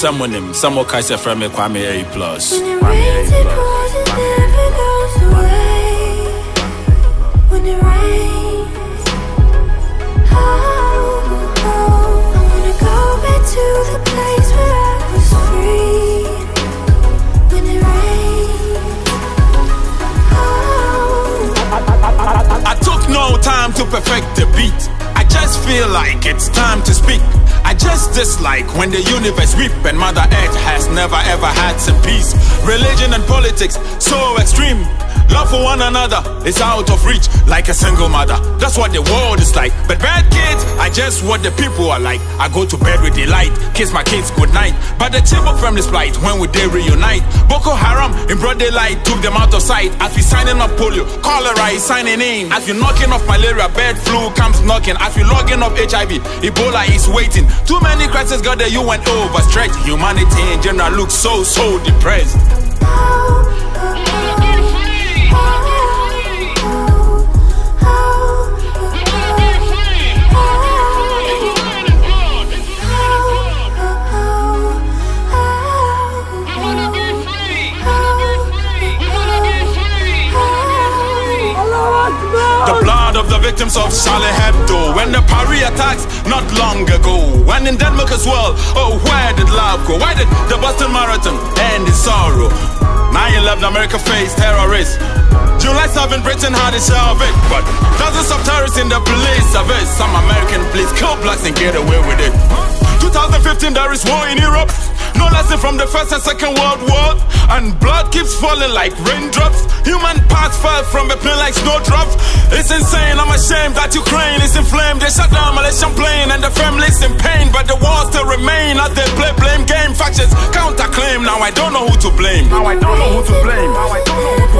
Someone him, someone kaisa from me Kwame A plus. When it Kwame A feel like it's time to speak. I just dislike when the universe weep and Mother Earth has never ever had some peace. Religion and politics so extreme. Love for one another is out of reach, like a single mother. That's what the world is like. But bad kids are just what the people are like. I go to bed with delight, kiss my kids goodnight. But the Chibok family's plight when we they reunite. Boko Haram in broad daylight took them out of sight. As we signing up polio, cholera is signing in. As we knocking off malaria, bird flu comes knocking. As we logging off HIV, Ebola is waiting. Too many crises got the UN overstretched. Humanity in general looks so so depressed. Victims of Charlie Hebdo When the Paris attacks not long ago. And in Denmark as well. Oh, where did love go? Why did the Boston Marathon end in sorrow? 9-11 America faced terrorists. July 7 Britain had its share of it But dozens of terrorists in the police service. Some American police kill blacks and get away with it. 2015 there is war in Europe no from the first and second world war. And blood keeps falling like raindrops. Human parts fell from a plane like snowdrops. It's insane, I'm ashamed that Ukraine is inflamed They shut down Malaysian plane and the families in pain. But the war still remain as they play blame game. Factions counterclaim, now I don't know who to blame. Now I don't know who to blame. Now I don't know who to blame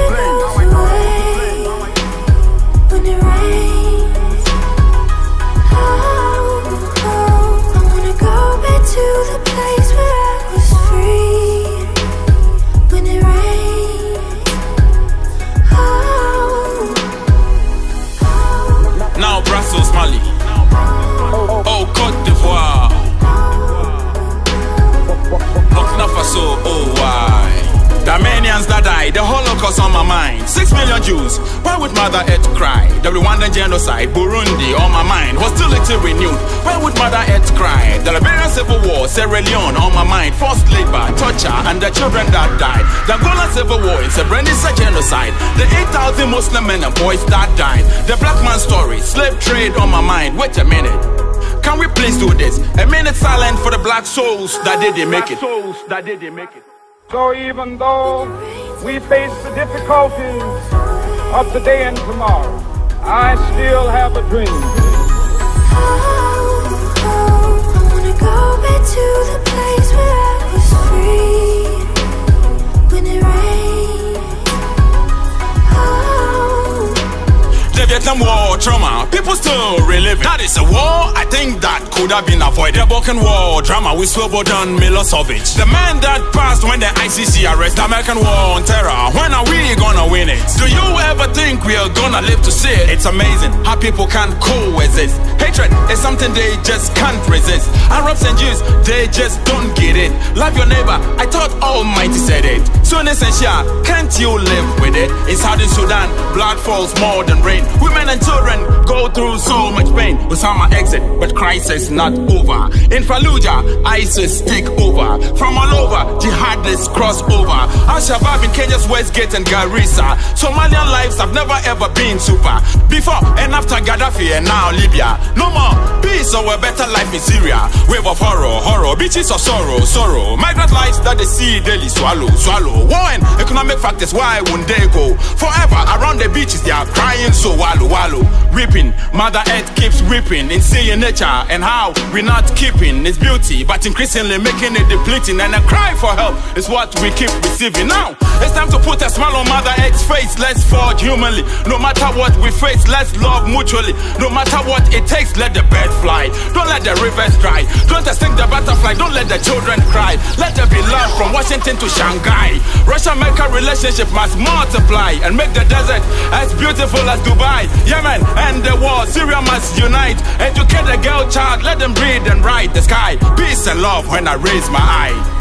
why would Mother Earth cry? The Rwandan genocide, Burundi on my mind Hostility renewed, why would Mother Earth cry? The Liberian Civil War, Sierra Leone on my mind Forced labor, torture, and the children that died The Angola Civil War, it's a brand Srebrenica genocide The 8,000 Muslim men and boys that died The black man story, slave trade on my mind Wait a minute can we please do this? A minute silent for the black souls that didn't make it. Souls that didn't make it. So even though we face the difficulties of today and tomorrow, I still have a dream. Vietnam War trauma, people still reliving. That is a war I think that could have been avoided. The Balkan War drama with Slobodan Milosevic. The man that passed when the ICC arrested the American War on terror. When are we gonna win it? Do you ever think we are gonna live to see it? It's amazing how people can coexist. Hatred is something they just can't resist. Arabs and Jews, they just don't get it. Love your neighbor, I thought Almighty said it. So essential, can't you live with it? In Southern Sudan, blood falls more than rain. Women and children go through so much pain. Osama exit, but crisis not over. In Fallujah, ISIS take over. From all over, jihadists cross over. Al Shabaab in Kenya's Westgate and Garissa. Somalian lives have never ever been super. Before and after Gaddafi and now Libya. No more peace or a better life in Syria. Wave of horror, horror, beaches of sorrow, sorrow. Migrant lives that they see daily swallow, swallow. And economic factors, why won't they go? Forever around the beaches, they are crying so wallow, wallow. Weeping, Mother Earth keeps weeping in seeing nature and how we're not keeping its beauty, but increasingly making it depleting. And a cry for help is what we keep receiving. Now, it's time to put a smile on Mother Earth's face. Let's forge humanly. No matter what we face, let's love mutually. No matter what it takes, let the bird fly. Don't let the rivers dry. Don't extinct the butterfly. Don't let the children cry. Let there be love from Washington to Shanghai. Russia America relationship must multiply and make the desert as beautiful as Dubai. Yemen and the war, Syria must unite. Educate the girl child, let them breathe and ride the sky. Peace and love when I raise my eye.